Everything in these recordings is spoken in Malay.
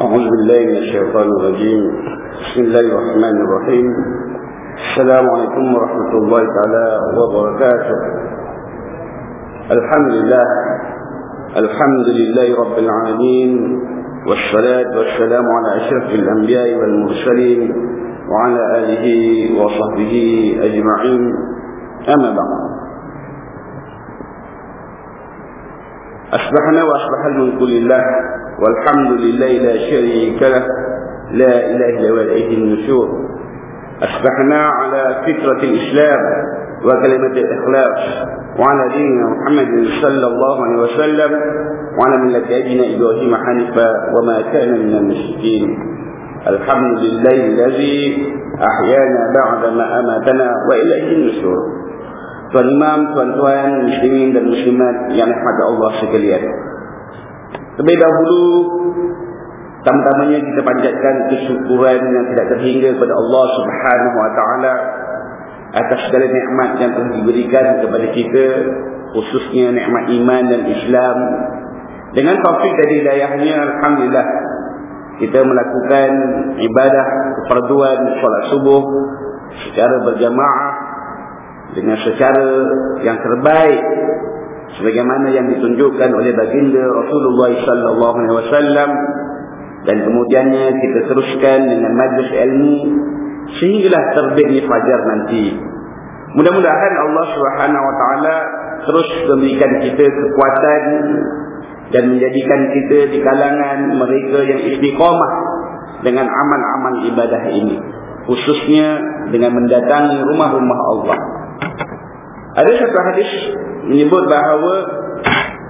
أعوذ بالله من الشيطان الرجيم. بسم الله الرحمن الرحيم. السلام عليكم ورحمة الله تعالى وبركاته. الحمد لله. الحمد لله رب العالمين. والصلاة والسلام على أشرف الأنبياء والمرسلين وعلى آله وصحبه أجمعين. أما بعد. أصبحنا وأصبح الملك لله والحمد لله لا شريك له. لا إله إلا هو إليه النشور. أصبحنا على فكرة الإسلام وكلمة الإخلاص. وعلى دين محمد صلى الله عليه وسلم. وعلى ملة أبينا إبراهيم حنيفا وما كان من المشركين. الحمد لله الذي أحيانا بعدما أماتنا وإليه النشور. Tuan Imam, tuan-tuan, muslimin dan muslimat yang rahmat Allah sekalian. Terlebih dahulu, pertama-tamanya kita panjatkan kesyukuran yang tidak terhingga kepada Allah Subhanahu Wa Taala atas segala nikmat yang telah diberikan kepada kita, khususnya nikmat iman dan Islam. Dengan taufik dari hidayahnya, Alhamdulillah, kita melakukan ibadah kefarduan solat subuh secara berjamaah dengan secara yang terbaik sebagaimana yang ditunjukkan oleh baginda Rasulullah sallallahu alaihi wasallam dan kemudiannya kita teruskan dengan majlis ilmu sehinggalah terbitnya fajar nanti. Mudah-mudahan Allah Subhanahu wa taala terus memberikan kita kekuatan dan menjadikan kita di kalangan mereka yang istiqamah dengan amal-amal ibadah ini khususnya dengan mendatangi rumah-rumah Allah ada satu hadis menyebut bahawa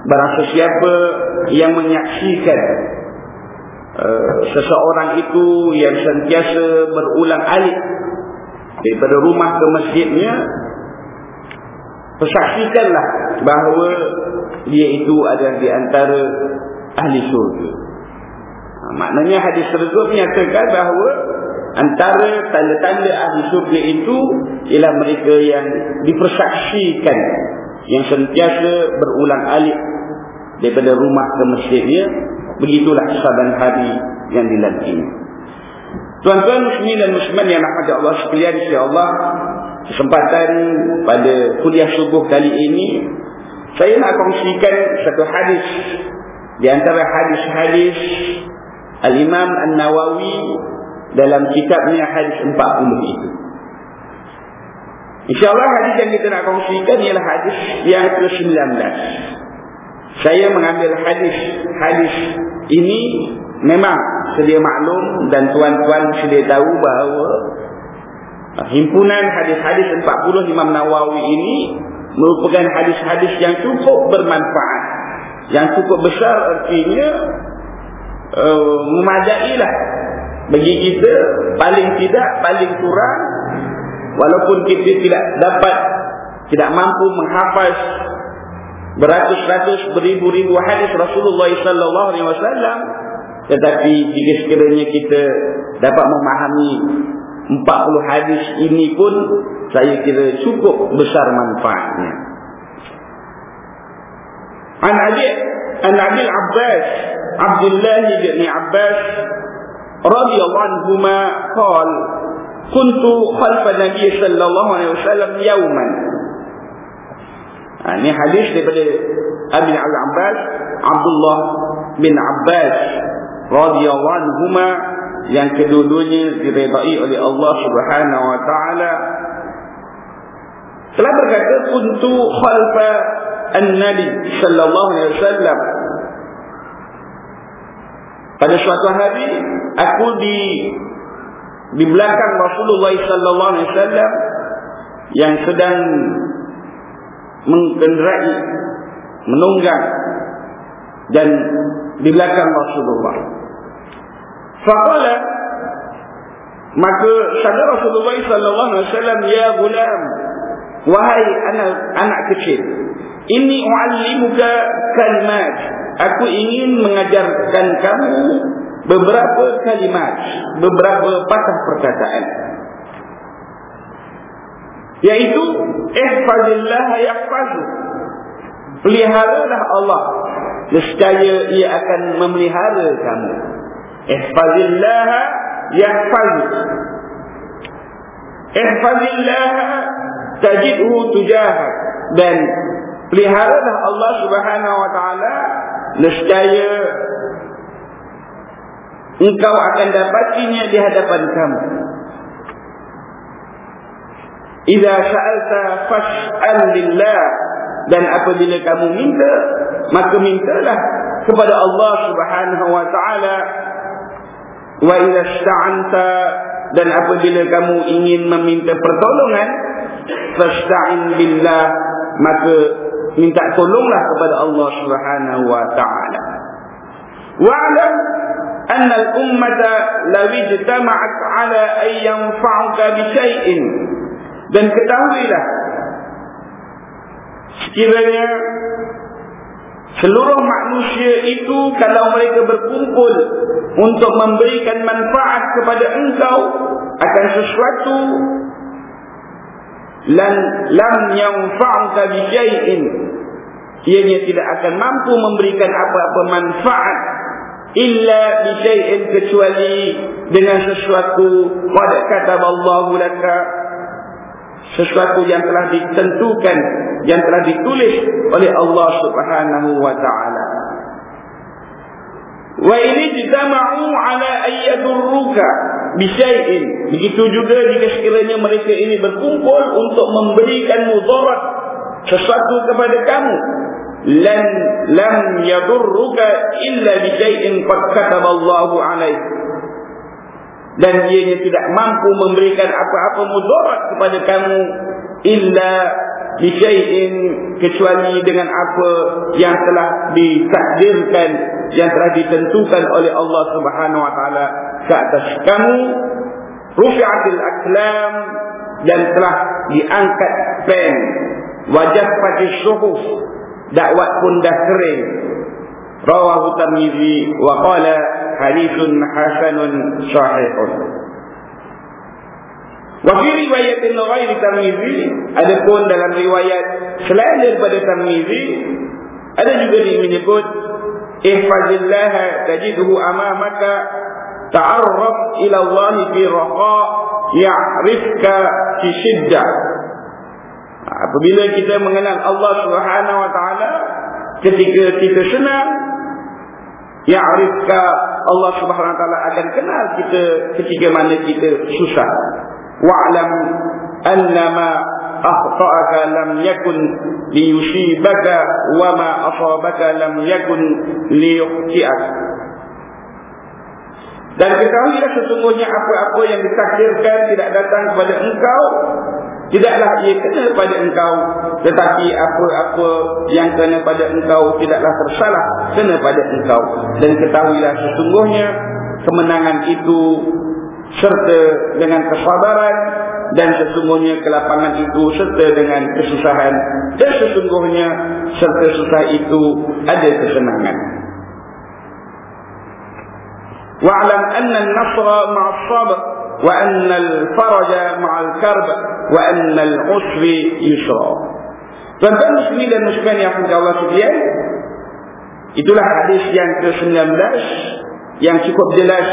barang sesiapa yang menyaksikan uh, seseorang itu yang sentiasa berulang alik daripada rumah ke masjidnya persaksikanlah bahawa dia itu adalah di antara ahli syurga. Ha, maknanya hadis tersebut menyatakan bahawa Antara tanda-tanda ahli syurga itu ialah mereka yang dipersaksikan yang sentiasa berulang alik daripada rumah ke masjidnya begitulah saban hari yang dilantinya tuan-tuan muslimin dan muslimat yang rahmat Allah sekalian insyaAllah kesempatan pada kuliah subuh kali ini saya nak kongsikan satu hadis. Di antara hadis-hadis Al-Imam An-Nawawi dalam kitabnya hadis 40 itu. InsyaAllah hadis yang kita nak kongsikan ialah hadis yang ke-19. Saya mengambil hadis hadis ini memang sedia maklum dan tuan-tuan sedia tahu bahawa himpunan hadis-hadis 40 Imam Nawawi ini merupakan hadis-hadis yang cukup bermanfaat. Yang cukup besar artinya uh, memadailah bagi kita paling tidak paling kurang walaupun kita tidak dapat tidak mampu menghafaz beratus-ratus beribu-ribu hadis Rasulullah sallallahu alaihi wasallam tetapi jika sekiranya kita dapat memahami 40 hadis ini pun saya kira cukup besar manfaatnya. An Abi An Abi Abbas Abdullah bin Abbas رضي الله عنهما قال كنت خلف النبي صلى الله عليه وسلم يوما يعني حديث لبدي أبي العباس عبد الله بن عباس رضي الله عنهما ينكدون لرضائي الله سبحانه وتعالى Telah berkata untuk khalifah An-Nabi sallallahu alaihi wasallam. Pada suatu hari aku di di belakang Rasulullah sallallahu alaihi wasallam yang sedang mengendarai menunggang dan di belakang Rasulullah. Faqala maka sabda Rasulullah sallallahu alaihi wasallam ya gulam wahai anak anak kecil ini uallimuka kalimat aku ingin mengajarkan kamu beberapa kalimat, beberapa patah perkataan. Yaitu ihfazillah yahfazu. Peliharalah Allah. Nescaya ia akan memelihara kamu. ihfazillah yahfaz ihfazillah tajidhu tujahak dan peliharalah Allah Subhanahu wa taala nescaya engkau akan dapatinya di hadapan kamu. Iza sa'alta fas'al lillah dan apabila kamu minta maka mintalah kepada Allah Subhanahu wa taala. Wa idza sta'anta dan apabila kamu ingin meminta pertolongan fasta'in billah maka minta tolonglah kepada Allah Subhanahu wa taala. Wa'lam anna al-ummata law ijtama'at 'ala an yanfa'uka bi shay'in dan ketahuilah sekiranya seluruh manusia itu kalau mereka berkumpul untuk memberikan manfaat kepada engkau akan sesuatu lan lam yanfa'uka bi syai'in. Ianya tidak akan mampu memberikan apa-apa manfaat illa bi syai'in kecuali dengan sesuatu. Qad kataballahu laka. Sesuatu yang telah ditentukan yang telah ditulis oleh Allah Subhanahu wa taala wa ini jitama'u ala ayyadurruka bisyai'in. Begitu juga jika sekiranya mereka ini berkumpul untuk memberikan mudarat sesuatu kepada kamu. Lan lam yadurruka illa bisyai'in qad kataballahu dan ianya tidak mampu memberikan apa-apa mudarat kepada kamu illa bisyai'in kecuali dengan apa yang telah ditakdirkan yang telah ditentukan oleh Allah Subhanahu wa taala ke atas kamu. Rufi'atil aklam dan telah diangkat pen. Wajah pada syuhuf dakwat pun dah kering rawahu tirmizi wa qala hadithun hasanun sahihun. Wa fi riwayat ghairi Tirmizi, adapun dalam riwayat selain daripada Tirmizi, ada juga yang menyebut ihfazillah tajidhu amamaka ta'arraf ila Allah fi raqa ya'rifka fi shiddah. Apabila kita mengenal Allah Subhanahu wa taala ketika kita senang ya'rifka Allah Subhanahu wa taala akan kenal kita ketika mana kita susah. Wa'lam annama akhta'aka lam yakun liyusibaka wa ma asabaka lam yakun liyukhti'ak. Dan ketahuilah sesungguhnya apa-apa yang ditakdirkan tidak datang kepada engkau Tidaklah ia kena pada engkau Tetapi apa-apa yang kena pada engkau Tidaklah tersalah kena pada engkau Dan ketahuilah sesungguhnya Kemenangan itu Serta dengan kesabaran Dan sesungguhnya kelapangan itu Serta dengan kesusahan Dan sesungguhnya serta susah itu Ada kesenangan Wa'alam anna nasra ma'as wa annal faraja ma'al karb wa annal usri yusra. Tuan-tuan muslimin dan muslimat yang punya Allah sekalian, itulah hadis yang ke-19 yang cukup jelas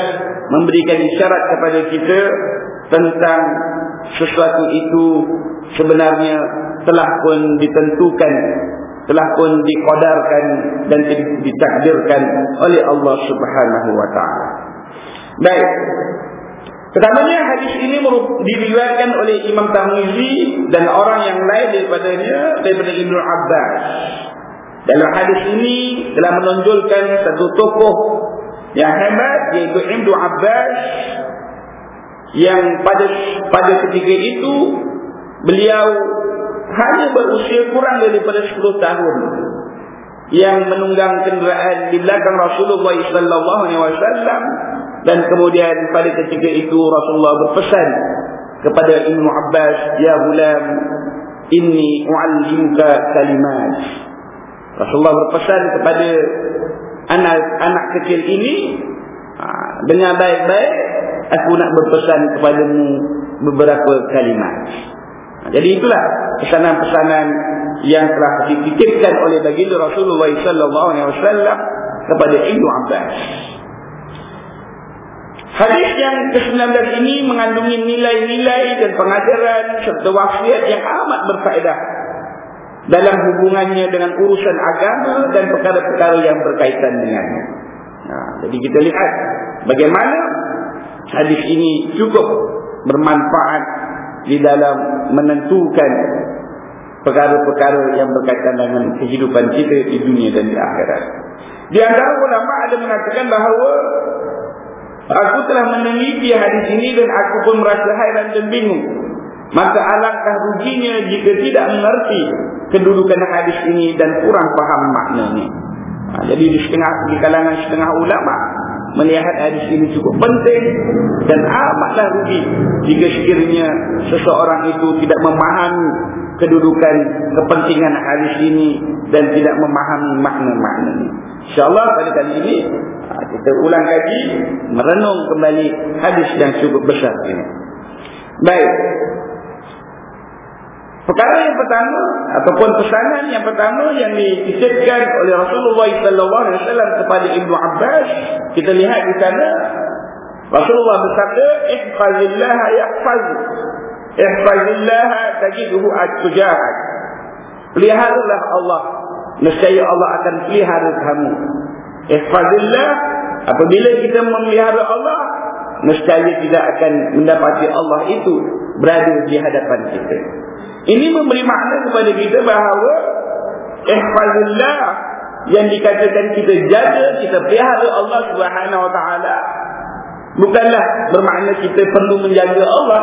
memberikan isyarat kepada kita tentang sesuatu itu sebenarnya telah pun ditentukan telah pun dikodarkan dan ditakdirkan oleh Allah Subhanahu wa taala. Baik, Pertamanya hadis ini diriwayatkan oleh Imam Tirmizi dan orang yang lain daripadanya daripada Ibnu Abbas. Dalam hadis ini telah menonjolkan satu tokoh yang hebat yaitu Ibnu Abbas yang pada pada ketika itu beliau hanya berusia kurang daripada 10 tahun yang menunggang kenderaan di belakang Rasulullah sallallahu alaihi wasallam dan kemudian pada ketika itu Rasulullah berpesan kepada Ibnu Abbas, "Ya gulam, inni u'allimuka kalimat." Rasulullah berpesan kepada anak-anak kecil ini, ha, "Dengar baik-baik, aku nak berpesan kepadamu beberapa kalimat." Ha, jadi itulah pesanan-pesanan yang telah dititipkan oleh baginda Rasulullah sallallahu alaihi wasallam kepada Ibnu Abbas. Hadis yang ke-19 ini mengandungi nilai-nilai dan pengajaran serta wasiat yang amat berfaedah dalam hubungannya dengan urusan agama dan perkara-perkara yang berkaitan dengannya. Nah, jadi kita lihat bagaimana hadis ini cukup bermanfaat di dalam menentukan perkara-perkara yang berkaitan dengan kehidupan kita di dunia dan di akhirat. Di antara ulama ada mengatakan bahawa aku telah meneliti hadis ini dan aku pun merasa hairan dan bingung. Maka alangkah ruginya jika tidak mengerti kedudukan hadis ini dan kurang faham maknanya. Ha, jadi di setengah di kalangan setengah ulama melihat hadis ini cukup penting dan amatlah rugi jika sekiranya seseorang itu tidak memahami kedudukan kepentingan hadis ini dan tidak memahami makna-makna ini. InsyaAllah pada kali ini ha, kita ulang kaji merenung kembali hadis yang cukup besar ini. Baik. Perkara yang pertama ataupun pesanan yang pertama yang dititipkan oleh Rasulullah sallallahu alaihi wasallam kepada Ibnu Abbas kita lihat di sana Rasulullah bersabda ihfazillah yahfaz. Ihfazillah tajiduhu at-tujahak peliharalah Allah. Nescaya Allah akan pelihara kamu. Ihfazillah apabila kita memelihara Allah nescaya tidak akan mendapati Allah itu berada di hadapan kita ini memberi makna kepada kita bahawa ihfazillah yang dikatakan kita jaga, kita pelihara Allah Subhanahu Wa Taala bukanlah bermakna kita perlu menjaga Allah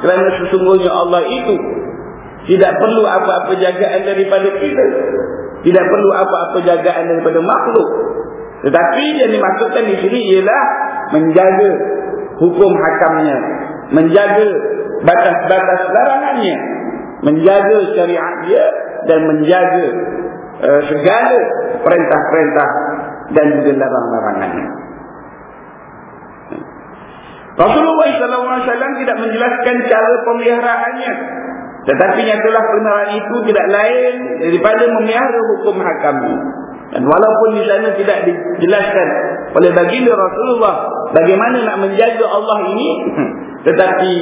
kerana sesungguhnya Allah itu tidak perlu apa-apa jagaan daripada kita. Tidak perlu apa-apa jagaan daripada makhluk. Tetapi yang dimaksudkan di sini ialah menjaga hukum hakamnya, menjaga batas-batas larangannya, menjaga syariat dia dan menjaga uh, segala perintah-perintah dan juga larang-larangannya. Rasulullah SAW tidak menjelaskan cara pemeliharaannya. Tetapi nyatalah pemeliharaan itu tidak lain daripada memelihara hukum hakam. Dan walaupun di sana tidak dijelaskan oleh baginda Rasulullah bagaimana nak menjaga Allah ini. Tetapi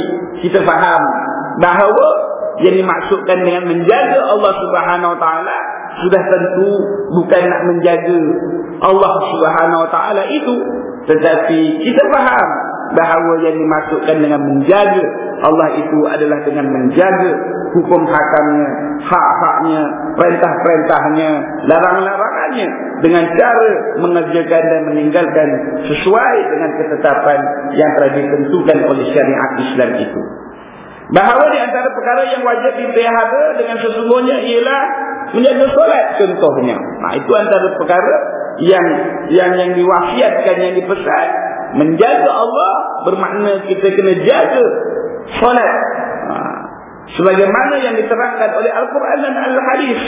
kita faham bahawa yang dimaksudkan dengan menjaga Allah Subhanahu Wa Taala sudah tentu bukan nak menjaga Allah Subhanahu Wa Taala itu tetapi kita faham bahawa yang dimaksudkan dengan menjaga Allah itu adalah dengan menjaga hukum hakamnya, hak-haknya, perintah-perintahnya, larang-larangannya dengan cara mengerjakan dan meninggalkan sesuai dengan ketetapan yang telah ditentukan oleh syariat Islam itu. Bahawa di antara perkara yang wajib dipelihara dengan sesungguhnya ialah menjaga solat contohnya. Nah itu antara perkara yang yang yang diwasiatkan yang dipesan menjaga Allah bermakna kita kena jaga solat. Sebagaimana yang diterangkan oleh Al-Quran dan Al-Hadis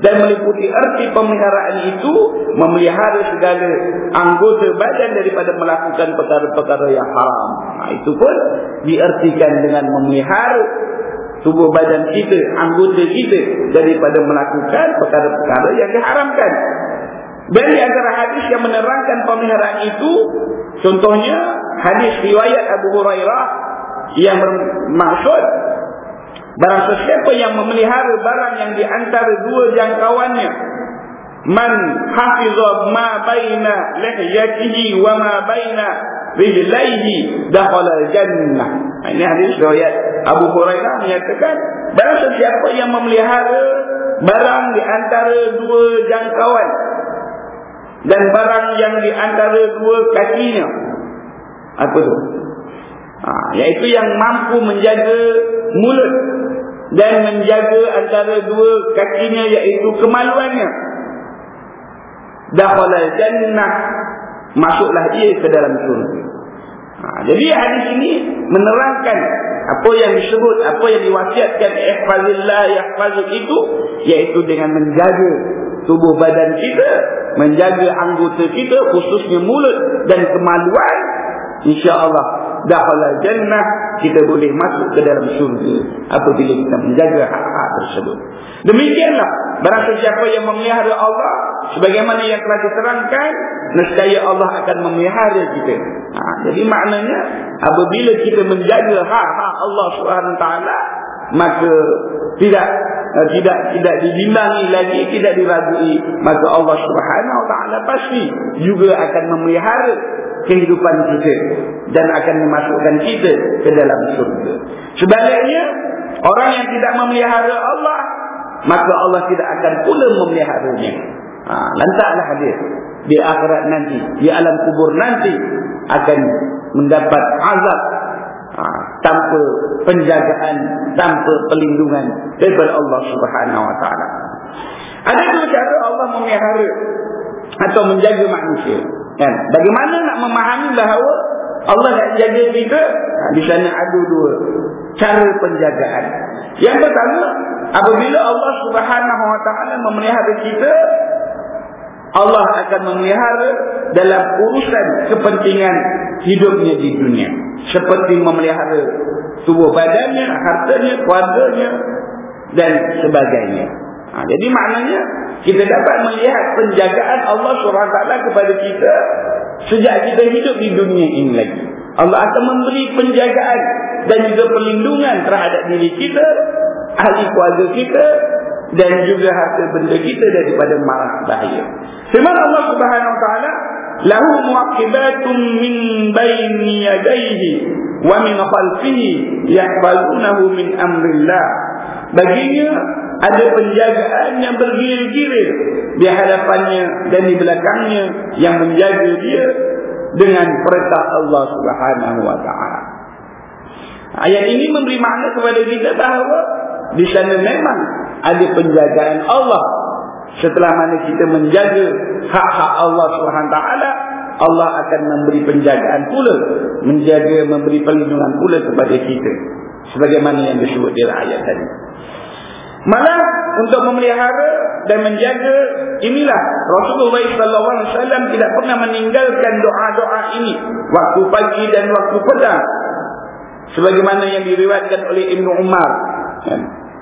dan meliputi arti pemeliharaan itu memelihara segala anggota badan daripada melakukan perkara-perkara yang haram. Nah, itu pun diartikan dengan memelihara tubuh badan kita, anggota kita daripada melakukan perkara-perkara yang diharamkan. Dan di antara hadis yang menerangkan pemeliharaan itu, contohnya hadis riwayat Abu Hurairah yang bermaksud Barang sesiapa yang memelihara barang yang di antara dua jangkauannya man hafiza ma baina lihyatihi wa ma baina rijlaihi dakhala jannah. Ini hadis riwayat Abu Hurairah menyatakan barang sesiapa yang memelihara barang di antara dua jangkauan dan barang yang di antara dua kakinya apa tu? Ha, iaitu yang mampu menjaga mulut dan menjaga antara dua kakinya iaitu kemaluannya. Dakhala jannah masuklah ia ke dalam syurga. Ha, jadi hadis ini menerangkan apa yang disebut, apa yang diwasiatkan ihfazillah yahfazuk itu iaitu dengan menjaga tubuh badan kita, menjaga anggota kita khususnya mulut dan kemaluan insya-Allah dakhala jannah kita boleh masuk ke dalam syurga apabila kita menjaga hak-hak tersebut. Demikianlah barang siapa yang memelihara Allah sebagaimana yang telah diterangkan nescaya Allah akan memelihara kita. Ha, jadi maknanya apabila kita menjaga hak-hak Allah taala maka tidak uh, tidak tidak dibimbangi lagi tidak diragui maka Allah Subhanahu taala pasti juga akan memelihara kehidupan kita dan akan memasukkan kita ke dalam surga. Sebaliknya orang yang tidak memelihara Allah maka Allah tidak akan pula memeliharanya. Ha, lantaklah hadir di akhirat nanti di alam kubur nanti akan mendapat azab ha, tanpa penjagaan tanpa perlindungan daripada Allah Subhanahu wa taala. Ada dua cara Allah memelihara atau menjaga manusia kan bagaimana nak memahami bahawa Allah nak jaga kita ha, di sana ada dua cara penjagaan yang pertama apabila Allah Subhanahu wa taala memelihara kita Allah akan memelihara dalam urusan kepentingan hidupnya di dunia. Seperti memelihara tubuh badannya, hartanya, keluarganya dan sebagainya. Ha, jadi maknanya kita dapat melihat penjagaan Allah SWT kepada kita sejak kita hidup di dunia ini lagi. Allah akan memberi penjagaan dan juga perlindungan terhadap diri kita, ahli keluarga kita dan juga harta benda kita daripada marah bahaya. Firman Allah Subhanahu taala, "Lahu mu'aqibatun min baini yadayhi wa min khalfihi yahfazunahu min amrillah." Baginya ada penjagaan yang bergilir-gilir di hadapannya dan di belakangnya yang menjaga dia dengan perintah Allah Subhanahu wa taala. Ayat ini memberi makna kepada kita bahawa di sana memang ada penjagaan Allah setelah mana kita menjaga hak-hak Allah SWT Allah akan memberi penjagaan pula menjaga memberi perlindungan pula kepada kita sebagaimana yang disebut di ayat tadi. Malah untuk memelihara dan menjaga inilah Rasulullah SAW tidak pernah meninggalkan doa-doa ini. Waktu pagi dan waktu petang. Sebagaimana yang diriwayatkan oleh Ibn Umar. Kan?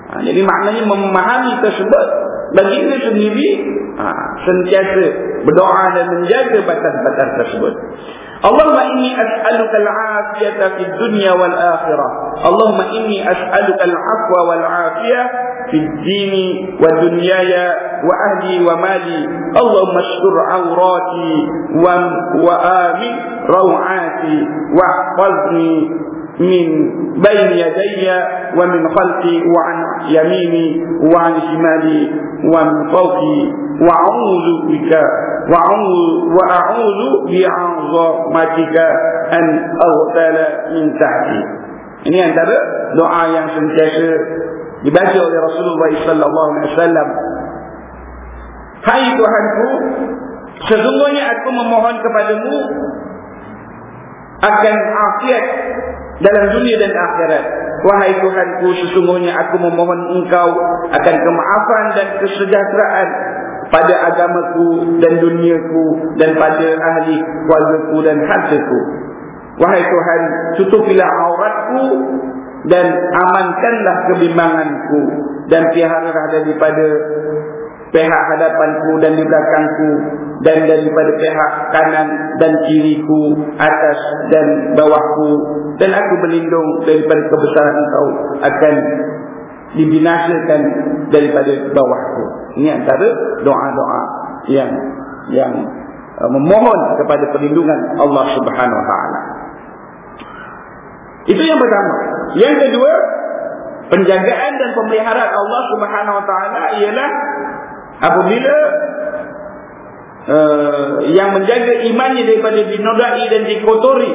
Ha, jadi maknanya memahami tersebut. Baginda sendiri ha, sentiasa berdoa dan menjaga batas-batas tersebut. اللهم إني أسألك العافية في الدنيا والآخرة. اللهم إني أسألك العفو والعافية في الدين ودنياي وأهلي ومالي. اللهم استر عوراتي وآمن روعاتي واحفظني ashkur awrati wa wa amin rawati wa ahfazni من بين يدي ومن خلفي وعن يميني وعن شمالي ومن فوقي وأعوذ بك وأعوذ بعظمتك أن أغتال من تحتي Ini antara doa yang sentiasa dibaca oleh Rasulullah sallallahu alaihi wasallam. Hai Tuhanku, sesungguhnya aku memohon kepadamu akan afiat dalam dunia dan akhirat. Wahai Tuhanku, sesungguhnya aku memohon engkau akan kemaafan dan kesejahteraan pada agamaku dan duniaku dan pada ahli keluargaku dan hartaku. Wahai Tuhan, tutupilah auratku dan amankanlah kebimbanganku dan peliharalah daripada pihak hadapanku dan di belakangku dan daripada pihak kanan dan kiriku atas dan bawahku. Dan aku berlindung daripada kebesaran engkau akan dibinasakan daripada bawahku. Ini antara doa-doa yang yang uh, memohon kepada perlindungan Allah Subhanahu wa taala. Itu yang pertama. Yang kedua penjagaan dan pemeliharaan Allah Subhanahu wa taala ialah apabila uh, yang menjaga imannya daripada dinodai dan dikotori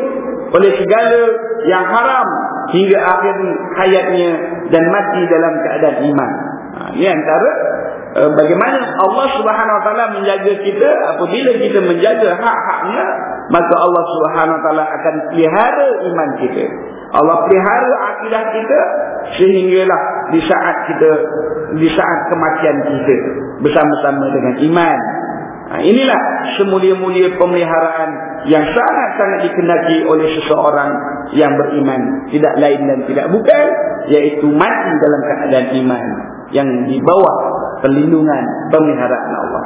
oleh segala yang haram hingga akhir hayatnya dan mati dalam keadaan iman. Ha, ini antara uh, bagaimana Allah Subhanahu Wa Taala menjaga kita apabila kita menjaga hak-haknya maka Allah Subhanahu Wa Taala akan pelihara iman kita. Allah pelihara akidah kita sehinggalah di saat kita di saat kematian kita bersama-sama dengan iman. Ha, inilah semulia-mulia pemeliharaan yang sangat-sangat dikenaki oleh seseorang yang beriman. Tidak lain dan tidak bukan. Iaitu mati dalam keadaan iman. Yang di bawah perlindungan pemeliharaan Allah.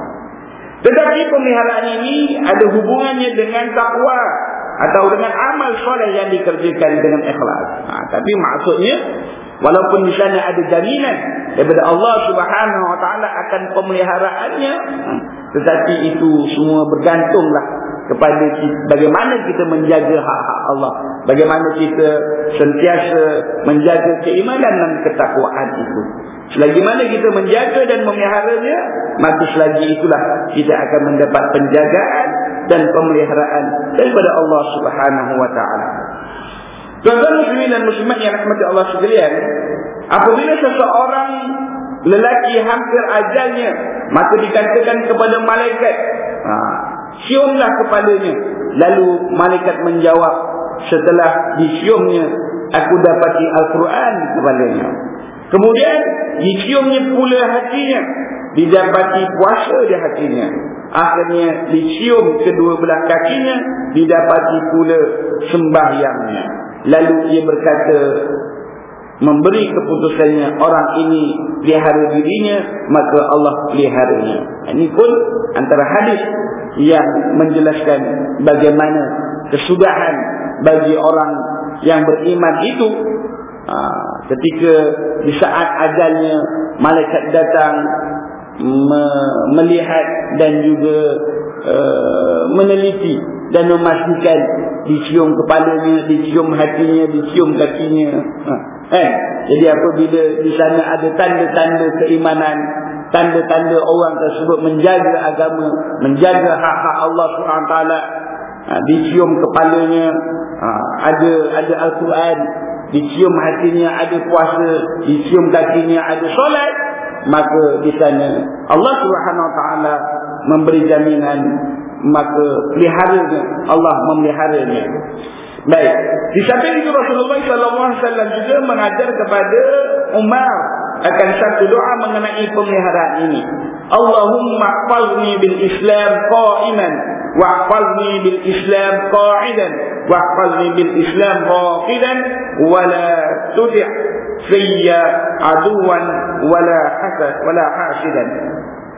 Tetapi pemeliharaan ini ada hubungannya dengan takwa atau dengan amal soleh yang dikerjakan dengan ikhlas. Ha, tapi maksudnya walaupun di sana ada jaminan daripada Allah Subhanahu Wa Taala akan pemeliharaannya, ha, tetapi itu semua bergantunglah kepada kita, bagaimana kita menjaga hak-hak Allah, bagaimana kita sentiasa menjaga keimanan dan ketakwaan itu. Selagi mana kita menjaga dan memeliharanya, maka selagi itulah kita akan mendapat penjagaan dan pemeliharaan daripada Allah Subhanahu wa taala. Tuan-tuan muslimin dan muslimat yang rahmati Allah sekalian, apabila seseorang lelaki hampir ajalnya, maka dikatakan kepada malaikat, ha, ciumlah kepalanya. Lalu malaikat menjawab, setelah disiumnya, aku dapati Al-Quran kepalanya. Kemudian diciumnya pula hatinya. Didapati puasa di hatinya. Akhirnya dicium kedua belah kakinya. Didapati pula sembahyangnya. Lalu ia berkata. Memberi keputusannya orang ini pelihara dirinya. Maka Allah peliharanya. Ini pun antara hadis yang menjelaskan bagaimana kesudahan bagi orang yang beriman itu Ha, ketika di saat ajalnya malaikat datang me melihat dan juga uh, meneliti dan memastikan dicium kepalanya, dicium hatinya, dicium kakinya. Ha, eh, jadi apabila di sana ada tanda-tanda keimanan, tanda-tanda orang tersebut menjaga agama, menjaga hak-hak Allah SWT, ha, dicium kepalanya, ha, ada ada Al-Quran, dicium hatinya ada puasa, dicium kakinya ada solat, maka di sana Allah Subhanahu Wa Taala memberi jaminan maka peliharanya Allah memeliharanya. Baik. Di samping itu Rasulullah sallallahu alaihi wasallam juga mengajar kepada Umar akan satu doa mengenai pemeliharaan ini. Allahumma ihfazni bil Islam qa'iman wahfazni bil Islam qa'idan bil Islam raqidan wala tudi' fiyya aduwan wala hasad wala hasidan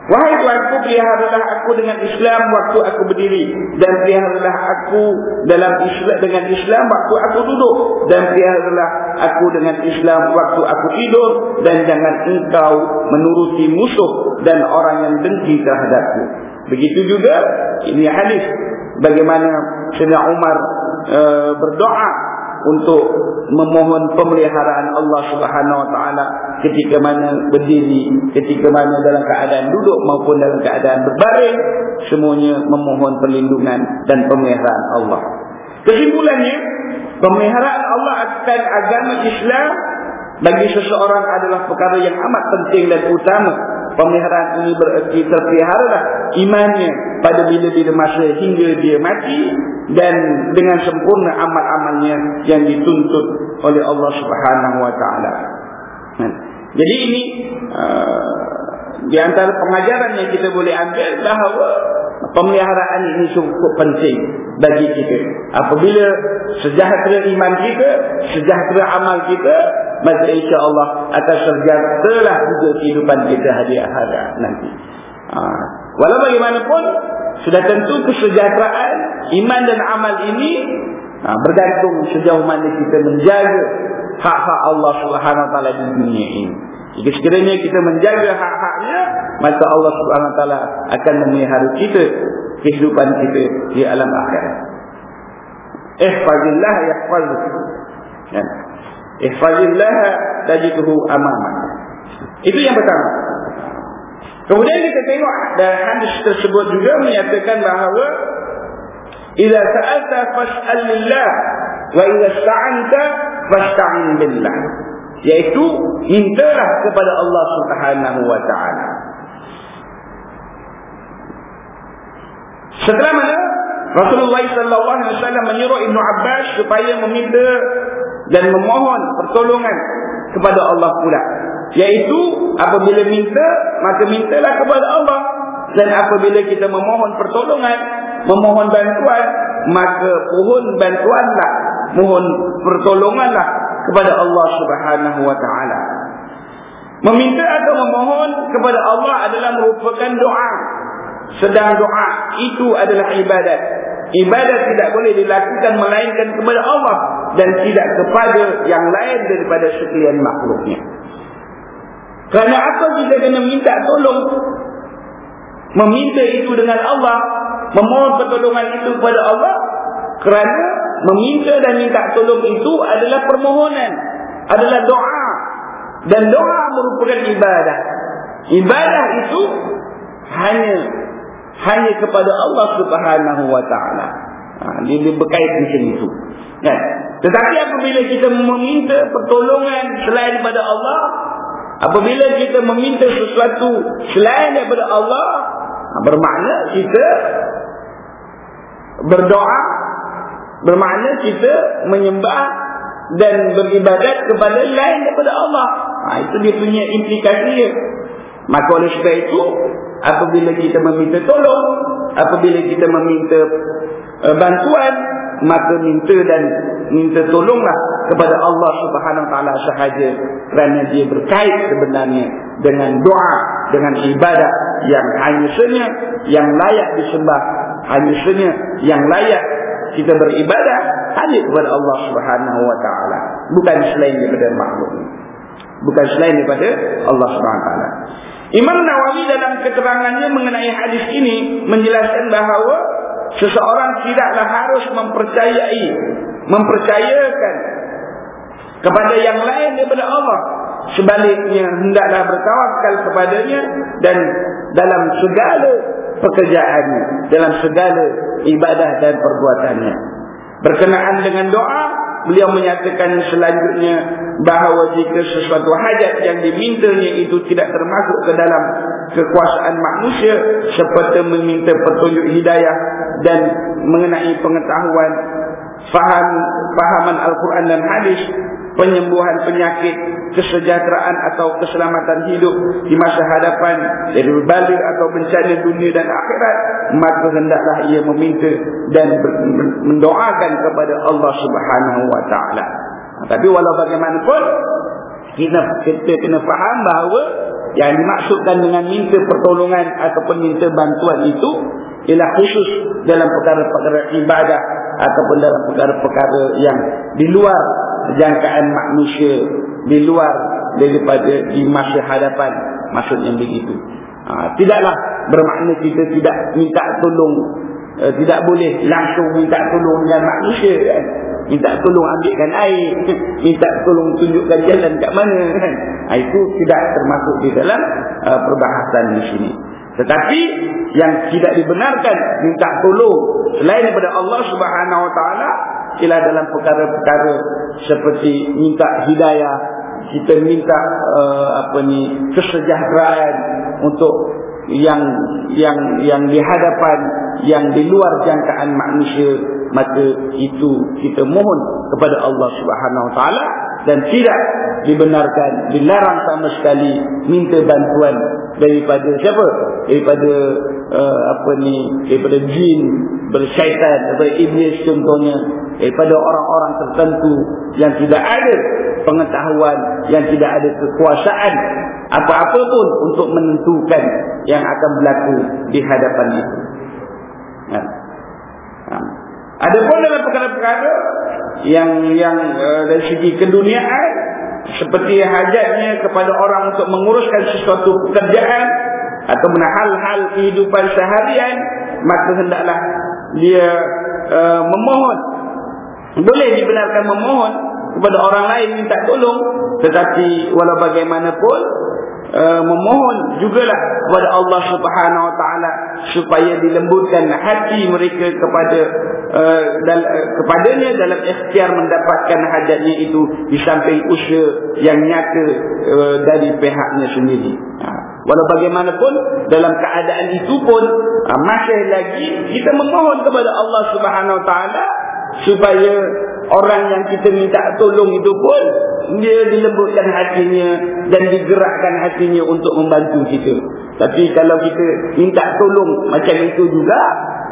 Wahai Tuhanku, peliharalah aku dengan Islam waktu aku berdiri. Dan peliharalah aku dalam Islam dengan Islam waktu aku duduk. Dan peliharalah aku dengan Islam waktu aku tidur. Dan jangan engkau menuruti musuh dan orang yang dengki terhadapku. Begitu juga, ini hadis. Bagaimana Sayyidina Umar e, berdoa untuk memohon pemeliharaan Allah Subhanahu wa taala ketika mana berdiri, ketika mana dalam keadaan duduk maupun dalam keadaan berbaring, semuanya memohon perlindungan dan pemeliharaan Allah. Kesimpulannya, pemeliharaan Allah akan agama Islam bagi seseorang adalah perkara yang amat penting dan utama. Pemeliharaan ini berarti terpelihara imannya pada bila-bila masa hingga dia mati dan dengan sempurna amal-amalnya yang dituntut oleh Allah Subhanahu wa taala. Jadi ini uh, di antara pengajaran yang kita boleh ambil bahawa pemeliharaan ini cukup penting bagi kita. Apabila sejahtera iman kita, sejahtera amal kita, maka insya Allah akan sejahtera juga kehidupan kita hari akhirat nanti. Uh, walau bagaimanapun, sudah tentu kesejahteraan iman dan amal ini uh, bergantung sejauh mana kita menjaga hak-hak Allah Subhanahu Taala di dunia ini. Jika sekiranya kita menjaga hak-haknya, maka Allah Taala akan memelihara kita kehidupan kita di alam akhirat. Ihfazillah yahfazuk. Ya. Ihfazillah tajiduhu amamak. Itu yang pertama. Kemudian kita tengok dan hadis tersebut juga menyatakan bahawa Ila sa'alta fas'al lillah wa ila sta'anta fasta'in billah yaitu mintalah kepada Allah Subhanahu wa taala setelah mana Rasulullah sallallahu alaihi wasallam menyuruh Ibnu Abbas supaya meminta dan memohon pertolongan kepada Allah pula. Yaitu apabila minta maka mintalah kepada Allah. Dan apabila kita memohon pertolongan memohon bantuan maka pohon bantuanlah mohon pertolonganlah kepada Allah Subhanahu wa taala. Meminta atau memohon kepada Allah adalah merupakan doa. Sedang doa itu adalah ibadat ibadat tidak boleh dilakukan melainkan kepada Allah dan tidak kepada yang lain daripada sekalian makhluknya. Kerana apa kita kena minta tolong? Meminta itu dengan Allah memohon pertolongan itu kepada Allah kerana meminta dan minta tolong itu adalah permohonan adalah doa. Dan doa merupakan ibadah. Ibadah itu hanya hanya kepada Allah Subhanahu wa taala. Ha, dia, dia berkait macam itu kan? Tetapi apabila kita meminta pertolongan selain daripada Allah apabila kita meminta sesuatu selain daripada Allah ha, bermakna kita berdoa bermakna kita menyembah dan beribadat kepada lain daripada Allah. Ha, itu dia punya implikasinya maka oleh sebab itu apabila kita meminta tolong apabila kita meminta uh, bantuan maka minta dan minta tolonglah kepada Allah Subhanahu taala sahaja kerana dia berkait sebenarnya dengan doa dengan ibadat yang hanya yang layak disembah hanya yang layak kita beribadah hanya kepada Allah Subhanahu wa taala. Bukan selain daripada makhluk. Bukan selain daripada Allah Subhanahu wa taala Imam Nawawi dalam keterangannya mengenai hadis ini menjelaskan bahawa seseorang tidaklah harus mempercayai mempercayakan kepada yang lain daripada Allah. Sebaliknya hendaklah bertawakal kepadanya dan dalam segala pekerjaannya dalam segala ibadah dan perbuatannya. Berkenaan dengan doa beliau menyatakan selanjutnya bahawa jika sesuatu hajat yang dimintanya itu tidak termasuk ke dalam kekuasaan manusia seperti meminta petunjuk hidayah dan mengenai pengetahuan faham fahaman Al-Quran dan hadis penyembuhan penyakit kesejahteraan atau keselamatan hidup di masa hadapan. Dari berbalir atau bencana dunia dan akhirat maka hendaklah ia meminta dan mendoakan kepada Allah Subhanahu wa taala. Tapi walau bagaimanapun kita kita kena faham bahawa yang dimaksudkan dengan minta pertolongan ataupun minta bantuan itu ialah khusus dalam perkara-perkara ibadah ataupun dalam perkara-perkara yang di luar jangkaan manusia di luar daripada di masa hadapan. Maksudnya begitu. Ha, tidaklah bermakna kita tidak minta tolong uh, tidak boleh langsung minta tolong dengan manusia kan minta tolong ambilkan air minta tolong tunjukkan jalan kat mana kan ha, itu tidak termasuk di dalam uh, perbahasan di sini tetapi yang tidak dibenarkan minta tolong selain daripada Allah Subhanahu Wa Taala ialah dalam perkara-perkara seperti minta hidayah, kita minta uh, apa ni kesejahteraan untuk yang yang yang di hadapan yang di luar jangkaan manusia maka itu kita mohon kepada Allah Subhanahu Wa Taala dan tidak dibenarkan dilarang sama sekali minta bantuan daripada siapa daripada uh, apa ni daripada jin bersyaitan daripada iblis contohnya daripada orang-orang tertentu yang tidak ada pengetahuan yang tidak ada kekuasaan apa-apa pun untuk menentukan yang akan berlaku di hadapan itu ha. Ha. ada pun dalam perkara-perkara yang yang uh, dari segi keduniaan seperti hajatnya kepada orang untuk menguruskan sesuatu pekerjaan atau hal-hal kehidupan seharian maka hendaklah dia uh, memohon. Boleh dibenarkan memohon kepada orang lain minta tolong tetapi walau bagaimanapun uh, memohon jugalah kepada Allah Subhanahu Wa Taala supaya dilembutkan hati mereka kepada uh, dal, uh, kepadanya dalam ikhtiar mendapatkan hajatnya itu di samping usaha yang nyata uh, dari pihaknya sendiri. Ha. Walau bagaimanapun dalam keadaan itu pun uh, masih lagi kita memohon kepada Allah Subhanahu Wa Taala supaya orang yang kita minta tolong itu pun dia dilembutkan hatinya dan digerakkan hatinya untuk membantu kita. Tapi kalau kita minta tolong macam itu juga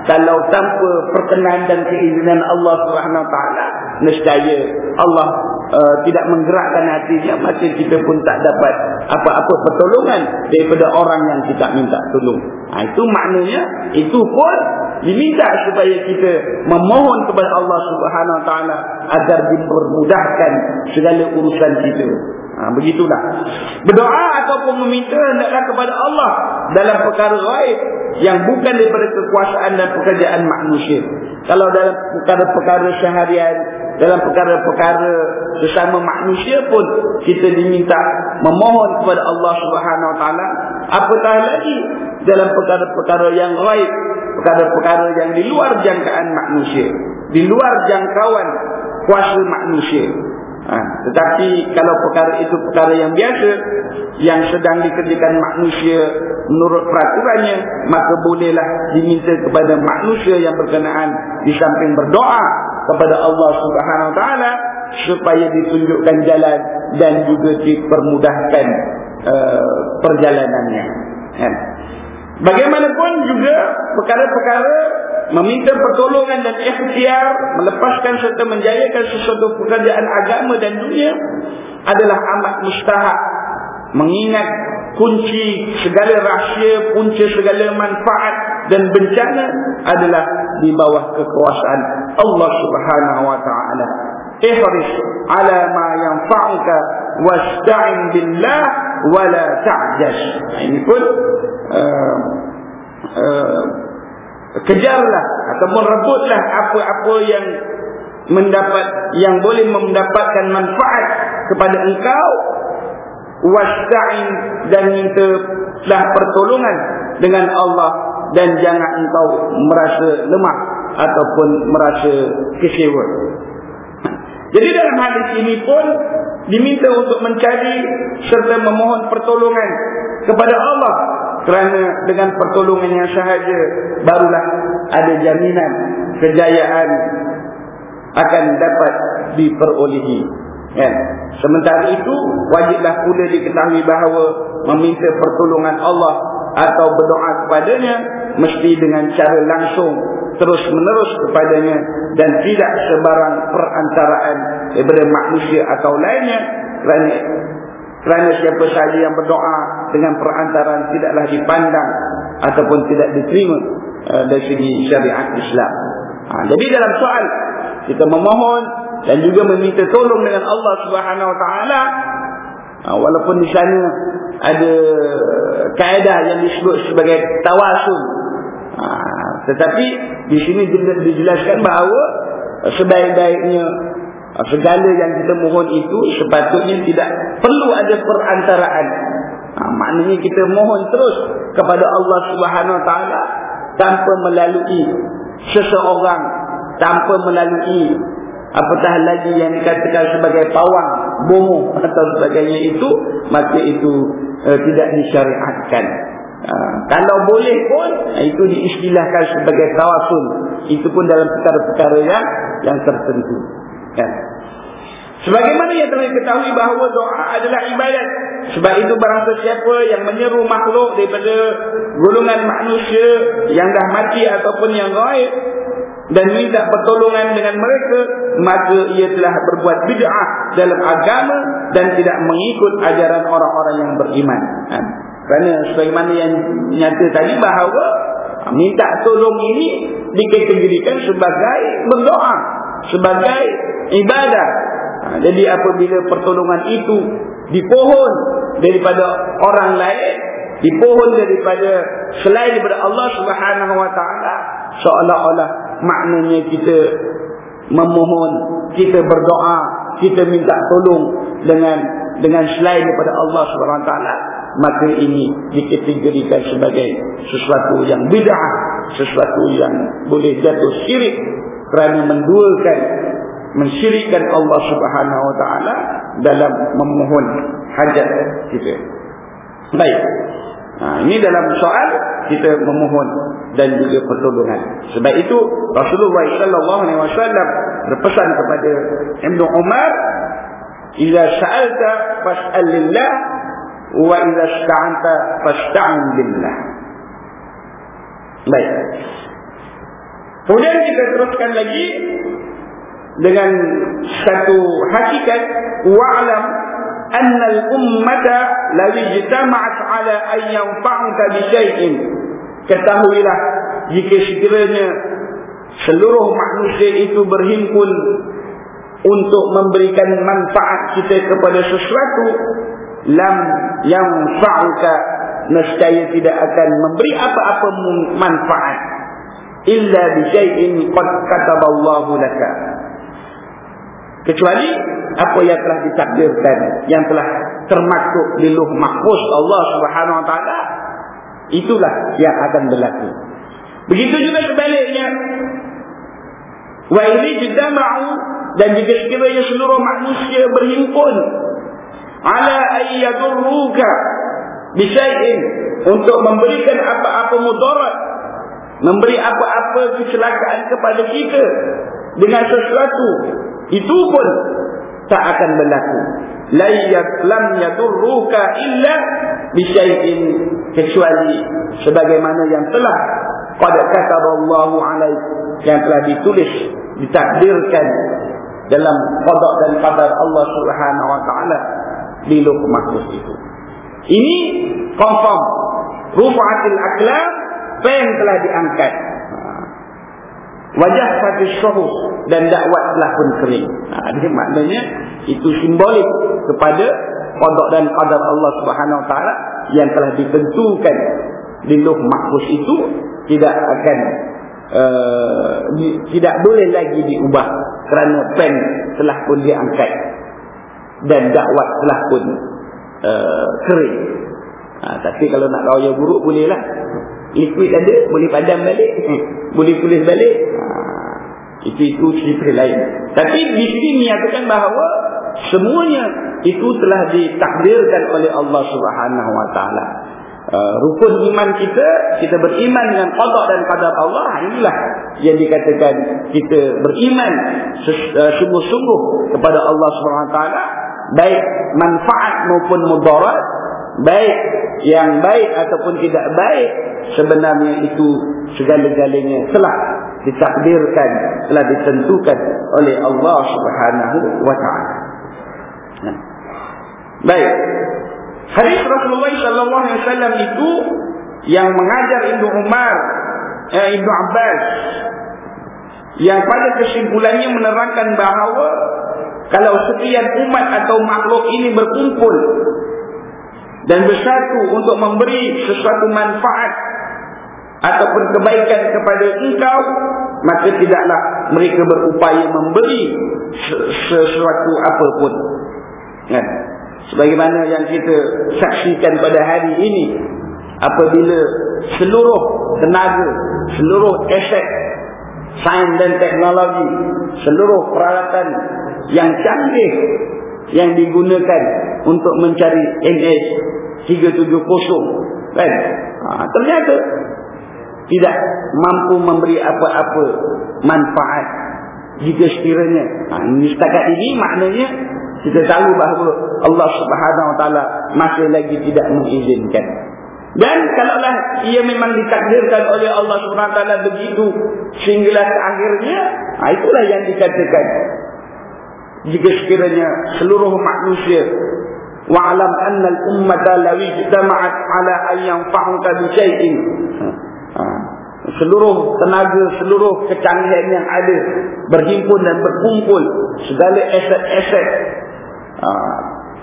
kalau tanpa perkenan dan keizinan Allah Subhanahu taala nescaya Allah uh, tidak menggerakkan hatinya maka kita pun tak dapat apa-apa pertolongan daripada orang yang kita minta tolong. Ha, itu maknanya itu pun diminta supaya kita memohon kepada Allah Subhanahu Wa Taala agar dipermudahkan segala urusan kita Ha, begitulah. Berdoa ataupun meminta hendaklah kepada Allah dalam perkara gaib yang bukan daripada kekuasaan dan pekerjaan manusia. Kalau dalam perkara-perkara seharian, dalam perkara-perkara sesama manusia pun kita diminta memohon kepada Allah Subhanahu Taala. Apatah lagi dalam perkara-perkara yang gaib, perkara-perkara yang di luar jangkaan manusia, di luar jangkauan kuasa manusia. Ha, tetapi kalau perkara itu perkara yang biasa yang sedang dikerjakan manusia menurut peraturannya maka bolehlah diminta kepada manusia yang berkenaan di samping berdoa kepada Allah Subhanahu taala supaya ditunjukkan jalan dan juga dipermudahkan uh, perjalanannya. Ha. Bagaimanapun juga perkara-perkara meminta pertolongan dan ikhtiar melepaskan serta menjayakan sesuatu pekerjaan agama dan dunia adalah amat mustahak. Mengingat kunci segala rahsia punca segala manfaat dan bencana adalah di bawah kekuasaan Allah Subhanahu wa taala. Ihris ala ma yanfa'uka wasta'in billah wala ta'jaz. Ini pun uh, uh, kejarlah ataupun rebutlah apa-apa yang mendapat yang boleh mendapatkan manfaat kepada engkau. Wasta'in dan mintalah pertolongan dengan Allah dan jangan engkau merasa lemah ataupun merasa kecewa jadi dalam hadis ini pun diminta untuk mencari serta memohon pertolongan kepada Allah kerana dengan pertolongan yang sahaja barulah ada jaminan kejayaan akan dapat diperolehi. Kan? Sementara itu wajiblah pula diketahui bahawa meminta pertolongan Allah atau berdoa kepadanya mesti dengan cara langsung terus menerus kepadanya dan tidak sebarang perantaraan daripada manusia atau lainnya kerana kerana siapa sahaja yang berdoa dengan perantaraan tidaklah dipandang ataupun tidak diterima uh, dari segi syariat Islam. Ha, jadi dalam soal kita memohon dan juga meminta tolong dengan Allah Subhanahu Wa Taala ha, walaupun di sana ada kaedah yang disebut sebagai tawasul. Ha, tetapi di sini dijelaskan bahawa sebaik-baiknya segala yang kita mohon itu sepatutnya tidak perlu ada perantaraan. Ha, maknanya kita mohon terus kepada Allah Subhanahu Wa Taala tanpa melalui seseorang, tanpa melalui apatah lagi yang dikatakan sebagai pawang, bomo atau sebagainya itu, maka itu uh, tidak disyariatkan. Uh, kalau boleh pun uh, itu diistilahkan sebagai tawasul. Itu pun dalam perkara-perkara yang yang tertentu. Kan? Sebagaimana yang telah diketahui bahawa doa adalah ibadat. Sebab itu barang sesiapa yang menyeru makhluk daripada golongan manusia yang dah mati ataupun yang gaib dan minta pertolongan dengan mereka, maka ia telah berbuat bid'ah dalam agama dan tidak mengikut ajaran orang-orang yang beriman. Ha. Kerana sebagaimana yang nyata tadi bahawa minta tolong ini dikategorikan sebagai berdoa, sebagai ibadah. Ha, jadi apabila pertolongan itu dipohon daripada orang lain, dipohon daripada selain daripada Allah Subhanahu Wa Taala, seolah-olah maknanya kita memohon, kita berdoa, kita minta tolong dengan dengan selain daripada Allah Subhanahu Wa Taala, maka ini dikategorikan sebagai sesuatu yang bid'ah, sesuatu yang boleh jatuh syirik kerana menduakan mensyirikkan Allah Subhanahu Wa Taala dalam memohon hajat kita. Baik. Ha, ini dalam soal kita memohon dan juga pertolongan. Sebab itu Rasulullah sallallahu alaihi wasallam berpesan kepada Ibnu Umar, "Idza sa'alta fas'al lillah wa idza ista'anta fasta'in billah." Baik. Kemudian kita teruskan lagi dengan satu hakikat wa'lam anna al-ummata law ijtama'at 'ala an yanfa'uka bi syai'in ketahuilah jika sekiranya seluruh manusia itu berhimpun untuk memberikan manfaat kita kepada sesuatu lam yang fa'uka nescaya tidak akan memberi apa-apa manfaat. Illa bi syai'in qad kataballahu laka. Kecuali apa yang telah ditakdirkan yang telah termaktub di luh mahfuz Allah Subhanahu wa taala itulah yang akan berlaku. Begitu juga sebaliknya. Wa ini jidama'u dan jika sekiranya seluruh manusia berhimpun ala ayyadurruka bisyai'in. Untuk memberikan apa-apa mudarat. Memberi apa-apa kecelakaan kepada kita. Dengan sesuatu. Itu pun tak akan berlaku. Layyat lam yadurruka illa bisyai'in. Kecuali sebagaimana yang telah pada kata Allah alaih. Yang telah ditulis ditakdirkan dalam qada dan qadar Allah Subhanahu wa taala di lauh mahfuz itu. Ini confirm. Rufatil aqlam pen telah diangkat. Wajah satu syuhus dan dakwat telah pun kering. Ha, maknanya itu simbolik kepada qada dan qadar Allah Subhanahu taala yang telah ditentukan di lauh mahfuz itu tidak akan uh, di, tidak boleh lagi diubah kerana pen telah pun diangkat dan dakwat telah pun uh, kering. Ha, tapi kalau nak raya buruk bolehlah. Liquid ada boleh padam balik. Boleh tulis balik. Ha, itu itu cerita lain. Tapi di sini menyatakan bahawa semuanya itu telah ditakdirkan oleh Allah Subhanahu Wa Taala. Uh, rukun iman kita kita beriman dengan qada dan qadar Allah inilah yang dikatakan kita beriman uh, sungguh-sungguh kepada Allah Subhanahu Wa Taala baik manfaat maupun mudarat baik yang baik ataupun tidak baik sebenarnya itu segala-galanya telah ditakdirkan telah ditentukan oleh Allah Subhanahu wa taala. Baik. Hadis Rasulullah sallallahu alaihi wasallam itu yang mengajar Ibnu Umar eh, Ibnu Abbas yang pada kesimpulannya menerangkan bahawa kalau sekian umat atau makhluk ini berkumpul dan bersatu untuk memberi sesuatu manfaat ataupun kebaikan kepada engkau maka tidaklah mereka berupaya memberi sesuatu apapun. Kan sebagaimana yang kita saksikan pada hari ini apabila seluruh tenaga seluruh aset sains dan teknologi seluruh peralatan yang canggih yang digunakan untuk mencari NH 370 kan? Ha, ternyata tidak mampu memberi apa-apa manfaat jika sekiranya. Ha, setakat ini maknanya kita tahu bahawa Allah subhanahu wa ta'ala masih lagi tidak mengizinkan. Dan kalaulah ia memang ditakdirkan oleh Allah subhanahu wa ta'ala begitu sehinggalah akhirnya ha, itulah yang dikatakan jika sekiranya seluruh manusia wa'lam anna al-ummata law ijtama'at 'ala an yanfa'uka bi shay'in ha. seluruh tenaga seluruh kecanggihan yang ada berhimpun dan berkumpul segala aset-aset ha.